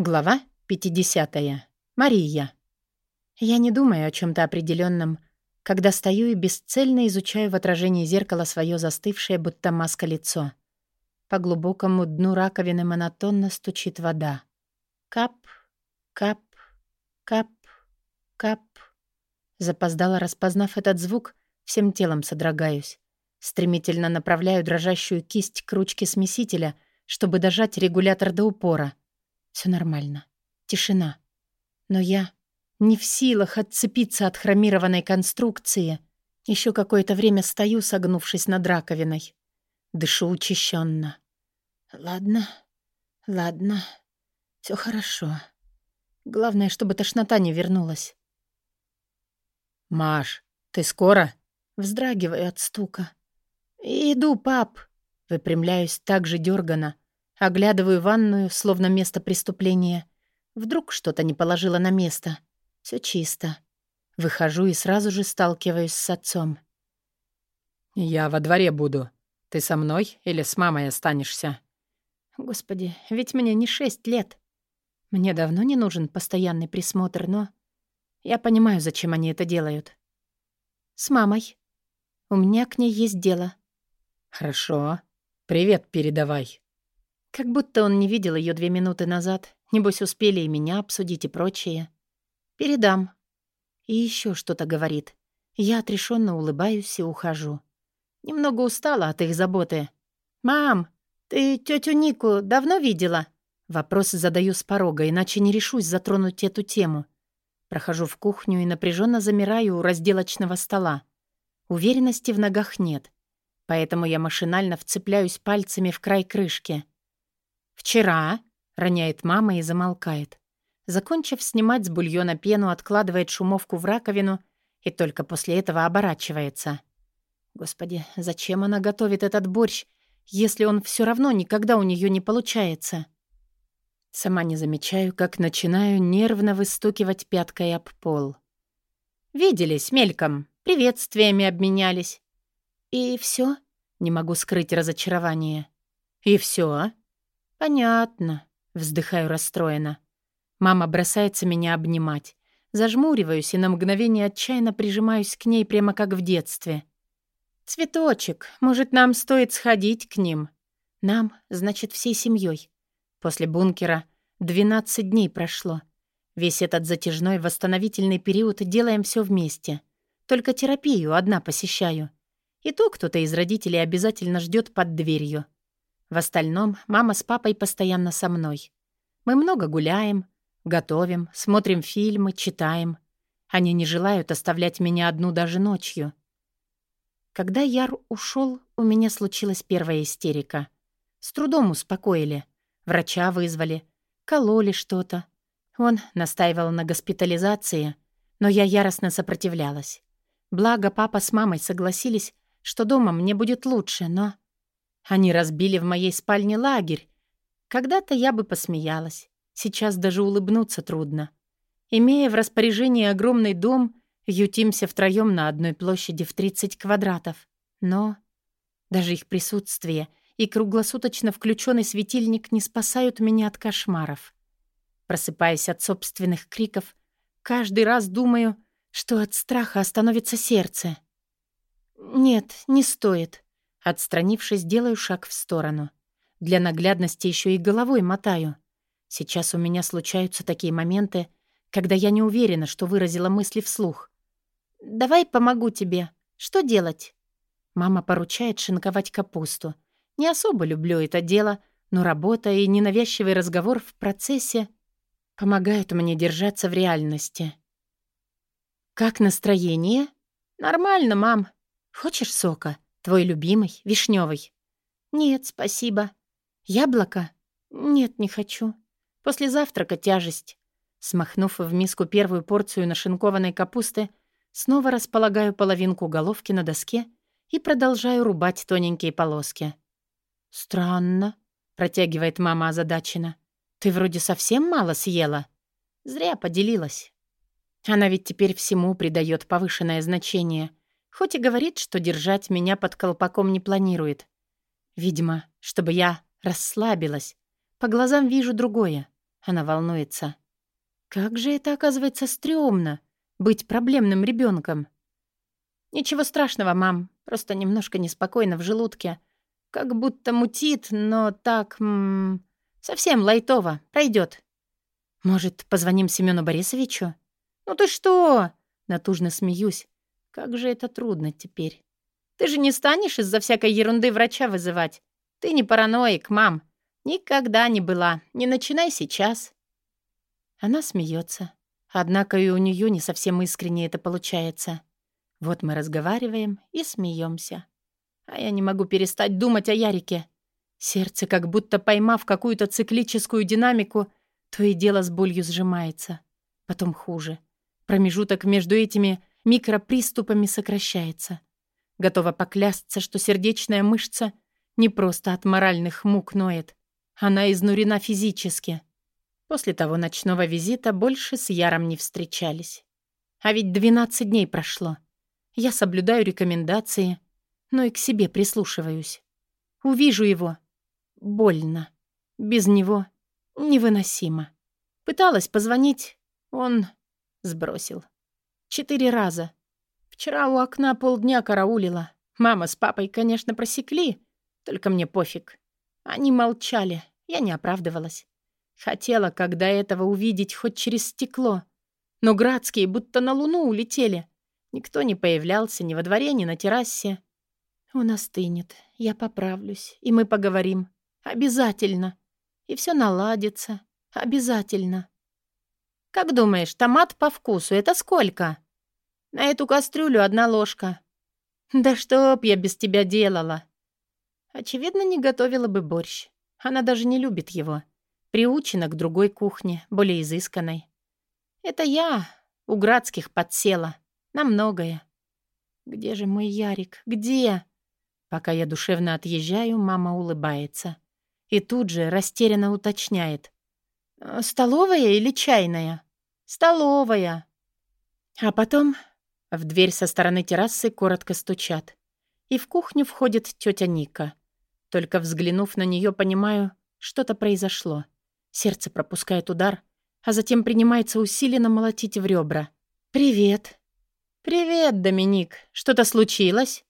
Глава 50. Мария. Я не думаю о чем то определенном, когда стою и бесцельно изучаю в отражении зеркала свое застывшее, будто маска лицо. По глубокому дну раковины монотонно стучит вода. Кап, кап, кап, кап. Запоздала, распознав этот звук, всем телом содрогаюсь. Стремительно направляю дрожащую кисть к ручке смесителя, чтобы дожать регулятор до упора — все нормально. Тишина. Но я не в силах отцепиться от хромированной конструкции. Еще какое-то время стою, согнувшись над раковиной. Дышу учащенно. Ладно, ладно, все хорошо. Главное, чтобы тошнота не вернулась. «Маш, ты скоро?» Вздрагиваю от стука. «Иду, пап!» Выпрямляюсь так же дёрганно, Оглядываю ванную, словно место преступления. Вдруг что-то не положила на место. Все чисто. Выхожу и сразу же сталкиваюсь с отцом. «Я во дворе буду. Ты со мной или с мамой останешься?» «Господи, ведь мне не шесть лет. Мне давно не нужен постоянный присмотр, но... Я понимаю, зачем они это делают. С мамой. У меня к ней есть дело». «Хорошо. Привет передавай». Как будто он не видел ее две минуты назад. Небось, успели и меня обсудить и прочее. Передам. И еще что-то говорит. Я отрешенно улыбаюсь и ухожу. Немного устала от их заботы. «Мам, ты тетю Нику давно видела?» Вопрос задаю с порога, иначе не решусь затронуть эту тему. Прохожу в кухню и напряженно замираю у разделочного стола. Уверенности в ногах нет, поэтому я машинально вцепляюсь пальцами в край крышки — «Вчера», — роняет мама и замолкает. Закончив снимать с бульона пену, откладывает шумовку в раковину и только после этого оборачивается. Господи, зачем она готовит этот борщ, если он все равно никогда у нее не получается? Сама не замечаю, как начинаю нервно выстукивать пяткой об пол. «Виделись мельком, приветствиями обменялись». «И все? Не могу скрыть разочарование. «И все? «Понятно», — вздыхаю расстроенно. Мама бросается меня обнимать. Зажмуриваюсь и на мгновение отчаянно прижимаюсь к ней прямо как в детстве. «Цветочек, может, нам стоит сходить к ним?» «Нам, значит, всей семьей. После бункера 12 дней прошло. Весь этот затяжной восстановительный период делаем все вместе. Только терапию одна посещаю. И то кто-то из родителей обязательно ждет под дверью. В остальном мама с папой постоянно со мной. Мы много гуляем, готовим, смотрим фильмы, читаем. Они не желают оставлять меня одну даже ночью. Когда Яр ушел, у меня случилась первая истерика. С трудом успокоили. Врача вызвали. Кололи что-то. Он настаивал на госпитализации, но я яростно сопротивлялась. Благо, папа с мамой согласились, что дома мне будет лучше, но... Они разбили в моей спальне лагерь. Когда-то я бы посмеялась. Сейчас даже улыбнуться трудно. Имея в распоряжении огромный дом, ютимся втроем на одной площади в 30 квадратов. Но даже их присутствие и круглосуточно включенный светильник не спасают меня от кошмаров. Просыпаясь от собственных криков, каждый раз думаю, что от страха остановится сердце. Нет, не стоит. Отстранившись, делаю шаг в сторону. Для наглядности еще и головой мотаю. Сейчас у меня случаются такие моменты, когда я не уверена, что выразила мысли вслух. «Давай помогу тебе. Что делать?» Мама поручает шинковать капусту. Не особо люблю это дело, но работа и ненавязчивый разговор в процессе помогают мне держаться в реальности. «Как настроение?» «Нормально, мам. Хочешь сока?» Твой любимый, вишневый. Нет, спасибо. Яблоко? Нет, не хочу. После завтрака тяжесть. Смахнув в миску первую порцию нашинкованной капусты, снова располагаю половинку головки на доске и продолжаю рубать тоненькие полоски. «Странно», — протягивает мама озадаченно. «Ты вроде совсем мало съела». Зря поделилась. Она ведь теперь всему придает повышенное значение. Хоть и говорит, что держать меня под колпаком не планирует. Видимо, чтобы я расслабилась. По глазам вижу другое. Она волнуется. Как же это, оказывается, стрёмно — быть проблемным ребенком. «Ничего страшного, мам. Просто немножко неспокойно в желудке. Как будто мутит, но так... М совсем лайтово. Пройдет. «Может, позвоним Семену Борисовичу?» «Ну ты что?» — натужно смеюсь. «Как же это трудно теперь. Ты же не станешь из-за всякой ерунды врача вызывать. Ты не параноик, мам. Никогда не была. Не начинай сейчас». Она смеется. Однако и у нее не совсем искренне это получается. Вот мы разговариваем и смеемся. А я не могу перестать думать о Ярике. Сердце, как будто поймав какую-то циклическую динамику, то и дело с болью сжимается. Потом хуже. Промежуток между этими микроприступами сокращается. Готова поклясться, что сердечная мышца не просто от моральных мук ноет. Она изнурена физически. После того ночного визита больше с Яром не встречались. А ведь 12 дней прошло. Я соблюдаю рекомендации, но и к себе прислушиваюсь. Увижу его. Больно. Без него невыносимо. Пыталась позвонить, он сбросил. Четыре раза. Вчера у окна полдня караулила. Мама с папой, конечно, просекли, только мне пофиг. Они молчали, я не оправдывалась. Хотела, когда этого увидеть хоть через стекло. Но градские будто на луну улетели. Никто не появлялся ни во дворе, ни на террасе. Он остынет, я поправлюсь, и мы поговорим. Обязательно. И все наладится. Обязательно. Как думаешь, томат по вкусу — это сколько? На эту кастрюлю одна ложка. Да чтоб я без тебя делала? Очевидно, не готовила бы борщ. Она даже не любит его. Приучена к другой кухне, более изысканной. Это я у Градских подсела. На многое. Где же мой Ярик? Где? Пока я душевно отъезжаю, мама улыбается. И тут же растерянно уточняет. «Э, «Столовая или чайная?» «Столовая». А потом в дверь со стороны террасы коротко стучат. И в кухню входит тетя Ника. Только взглянув на нее, понимаю, что-то произошло. Сердце пропускает удар, а затем принимается усиленно молотить в ребра. «Привет». «Привет, Доминик. Что-то случилось?»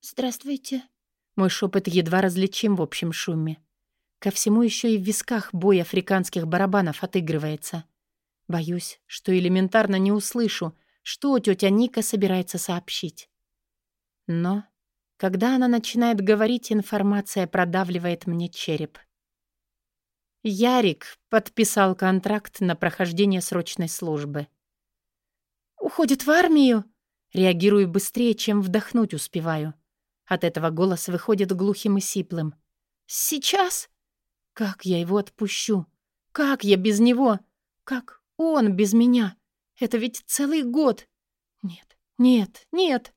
«Здравствуйте». Мой шепот едва различим в общем шуме. Ко всему еще и в висках бой африканских барабанов отыгрывается. Боюсь, что элементарно не услышу, что тетя Ника собирается сообщить. Но, когда она начинает говорить, информация продавливает мне череп. Ярик подписал контракт на прохождение срочной службы. «Уходит в армию?» Реагирую быстрее, чем вдохнуть успеваю. От этого голос выходит глухим и сиплым. «Сейчас? Как я его отпущу? Как я без него? Как он без меня? Это ведь целый год. Нет, нет, нет!»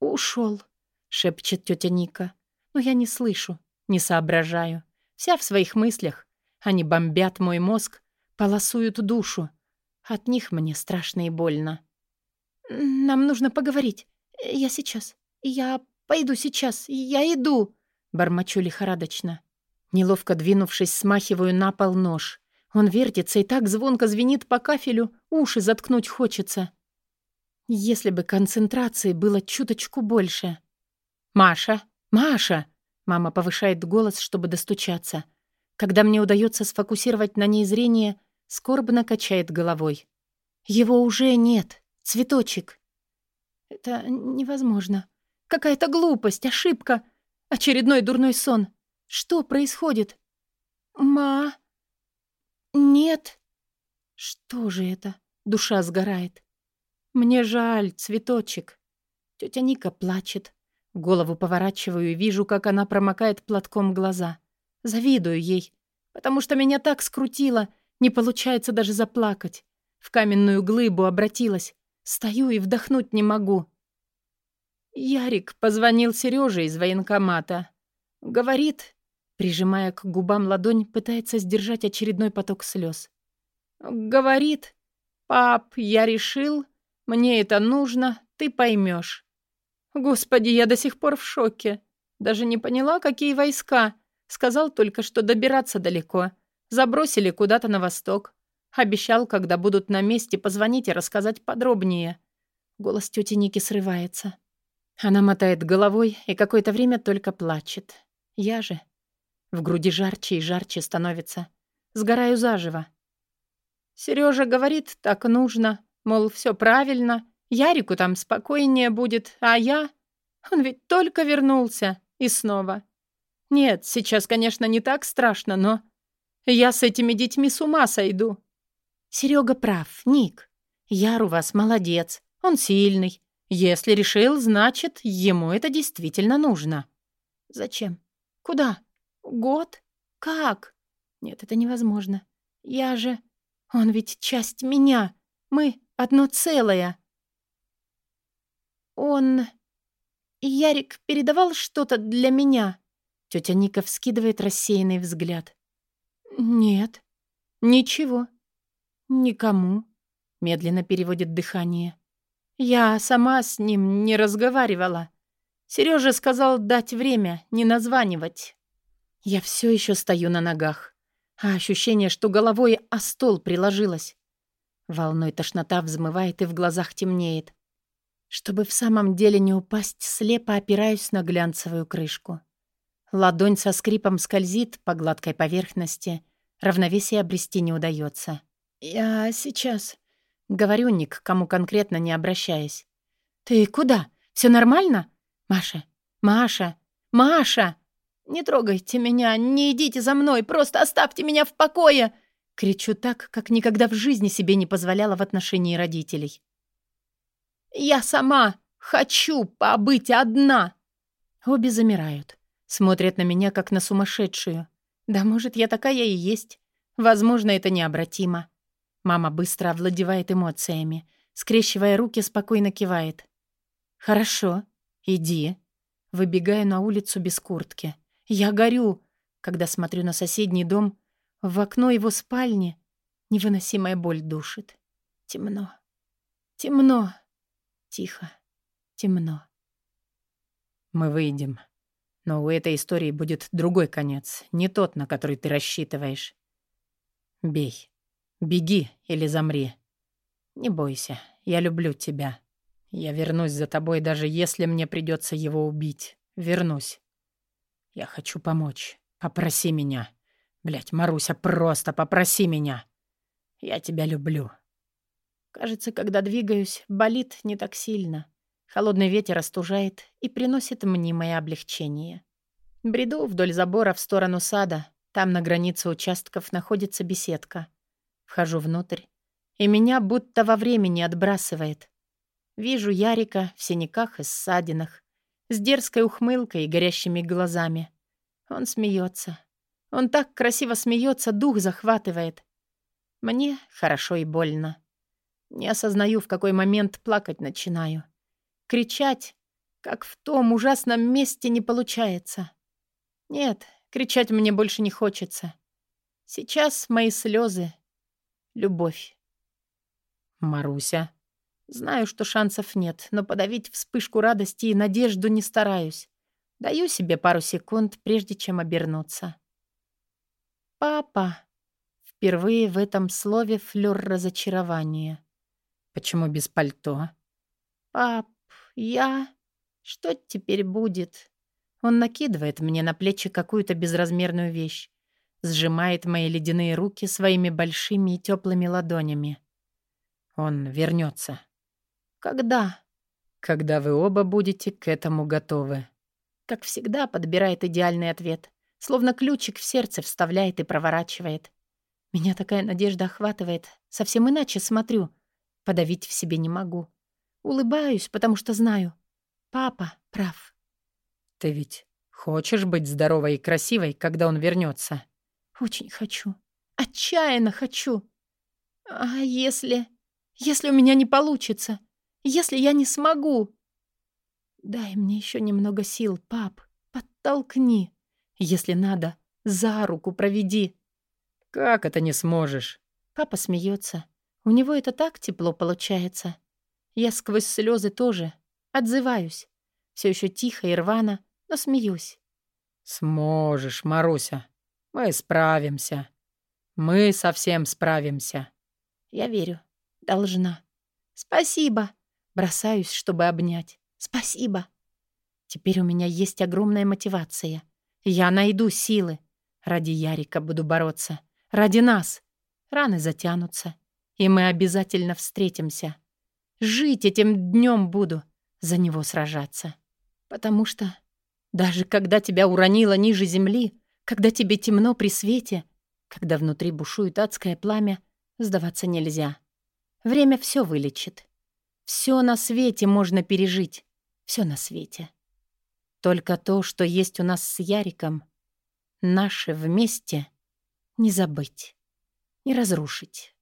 «Ушел», — шепчет тетя Ника. «Но я не слышу, не соображаю. Вся в своих мыслях. Они бомбят мой мозг, полосуют душу. От них мне страшно и больно. «Нам нужно поговорить. Я сейчас. Я пойду сейчас. Я иду!» Бормочу лихорадочно. Неловко двинувшись, смахиваю на пол нож. Он вертится и так звонко звенит по кафелю, уши заткнуть хочется. Если бы концентрации было чуточку больше. «Маша! Маша!» Мама повышает голос, чтобы достучаться. Когда мне удается сфокусировать на ней зрение, скорбно качает головой. «Его уже нет. Цветочек». «Это невозможно. Какая-то глупость, ошибка. Очередной дурной сон. Что происходит?» «Ма...» «Нет». «Что же это?» Душа сгорает. «Мне жаль, цветочек». Тетя Ника плачет. Голову поворачиваю и вижу, как она промокает платком глаза. Завидую ей, потому что меня так скрутило, не получается даже заплакать. В каменную глыбу обратилась. Стою и вдохнуть не могу. Ярик позвонил Сереже из военкомата. Говорит, прижимая к губам ладонь, пытается сдержать очередной поток слез. Говорит, пап, я решил, мне это нужно, ты поймешь. Господи, я до сих пор в шоке. Даже не поняла, какие войска. Сказал только, что добираться далеко. Забросили куда-то на восток. Обещал, когда будут на месте, позвонить и рассказать подробнее. Голос тети Ники срывается. Она мотает головой и какое-то время только плачет. Я же... В груди жарче и жарче становится. Сгораю заживо. Сережа говорит, так нужно. Мол, все правильно. Ярику там спокойнее будет, а я... Он ведь только вернулся. И снова. Нет, сейчас, конечно, не так страшно, но... Я с этими детьми с ума сойду. Серега прав, Ник. Яр у вас молодец. Он сильный. Если решил, значит, ему это действительно нужно. Зачем? Куда? Год? Как? Нет, это невозможно. Я же... Он ведь часть меня. Мы одно целое. Он... Ярик передавал что-то для меня. Тетя Ника вскидывает рассеянный взгляд. Нет. Ничего. Никому. Медленно переводит дыхание. Я сама с ним не разговаривала. Сережа сказал дать время, не названивать. Я все еще стою на ногах, а ощущение, что головой о стол приложилась. Волной тошнота взмывает и в глазах темнеет. Чтобы в самом деле не упасть, слепо опираюсь на глянцевую крышку. Ладонь со скрипом скользит по гладкой поверхности, равновесие обрести не удается. «Я сейчас», — говорю ни к кому конкретно не обращаясь. «Ты куда? Все нормально? Маша, Маша, Маша!» «Не трогайте меня, не идите за мной, просто оставьте меня в покое!» Кричу так, как никогда в жизни себе не позволяла в отношении родителей. «Я сама хочу побыть одна!» Обе замирают, смотрят на меня, как на сумасшедшую. Да, может, я такая и есть. Возможно, это необратимо. Мама быстро овладевает эмоциями, скрещивая руки, спокойно кивает. «Хорошо, иди». Выбегаю на улицу без куртки. Я горю, когда смотрю на соседний дом. В окно его спальни невыносимая боль душит. Темно. Темно. Тихо. Темно. Мы выйдем. Но у этой истории будет другой конец, не тот, на который ты рассчитываешь. Бей. Беги или замри. Не бойся, я люблю тебя. Я вернусь за тобой, даже если мне придется его убить. Вернусь. Я хочу помочь. Попроси меня. Блять, Маруся, просто попроси меня. Я тебя люблю. Кажется, когда двигаюсь, болит не так сильно. Холодный ветер остужает и приносит мнимое облегчение. Бреду вдоль забора в сторону сада. Там на границе участков находится беседка. Вхожу внутрь, и меня будто во времени отбрасывает. Вижу Ярика в синяках и ссадинах, с дерзкой ухмылкой и горящими глазами. Он смеется. Он так красиво смеется, дух захватывает. Мне хорошо и больно. Не осознаю, в какой момент плакать начинаю. Кричать, как в том ужасном месте, не получается. Нет, кричать мне больше не хочется. Сейчас мои слезы — любовь. Маруся. Знаю, что шансов нет, но подавить вспышку радости и надежду не стараюсь. Даю себе пару секунд, прежде чем обернуться. «Папа!» Впервые в этом слове флёр разочарования. «Почему без пальто?» «Пап, я... Что теперь будет?» Он накидывает мне на плечи какую-то безразмерную вещь, сжимает мои ледяные руки своими большими и теплыми ладонями. Он вернется. «Когда?» «Когда вы оба будете к этому готовы». Как всегда, подбирает идеальный ответ. Словно ключик в сердце вставляет и проворачивает. Меня такая надежда охватывает. Совсем иначе смотрю. Подавить в себе не могу. Улыбаюсь, потому что знаю. Папа прав. «Ты ведь хочешь быть здоровой и красивой, когда он вернется? «Очень хочу. Отчаянно хочу. А если... если у меня не получится?» Если я не смогу? Дай мне еще немного сил, пап. Подтолкни. Если надо, за руку проведи. Как это не сможешь? Папа смеется. У него это так тепло получается. Я сквозь слезы тоже отзываюсь. Все еще тихо и рвано, но смеюсь. Сможешь, Маруся. Мы справимся. Мы совсем справимся. Я верю. Должна. Спасибо. Бросаюсь, чтобы обнять. Спасибо. Теперь у меня есть огромная мотивация. Я найду силы. Ради Ярика буду бороться. Ради нас. Раны затянутся. И мы обязательно встретимся. Жить этим днем буду. За него сражаться. Потому что даже когда тебя уронило ниже земли, когда тебе темно при свете, когда внутри бушует адское пламя, сдаваться нельзя. Время все вылечит. Все на свете можно пережить. Все на свете. Только то, что есть у нас с Яриком, наше вместе, не забыть, не разрушить.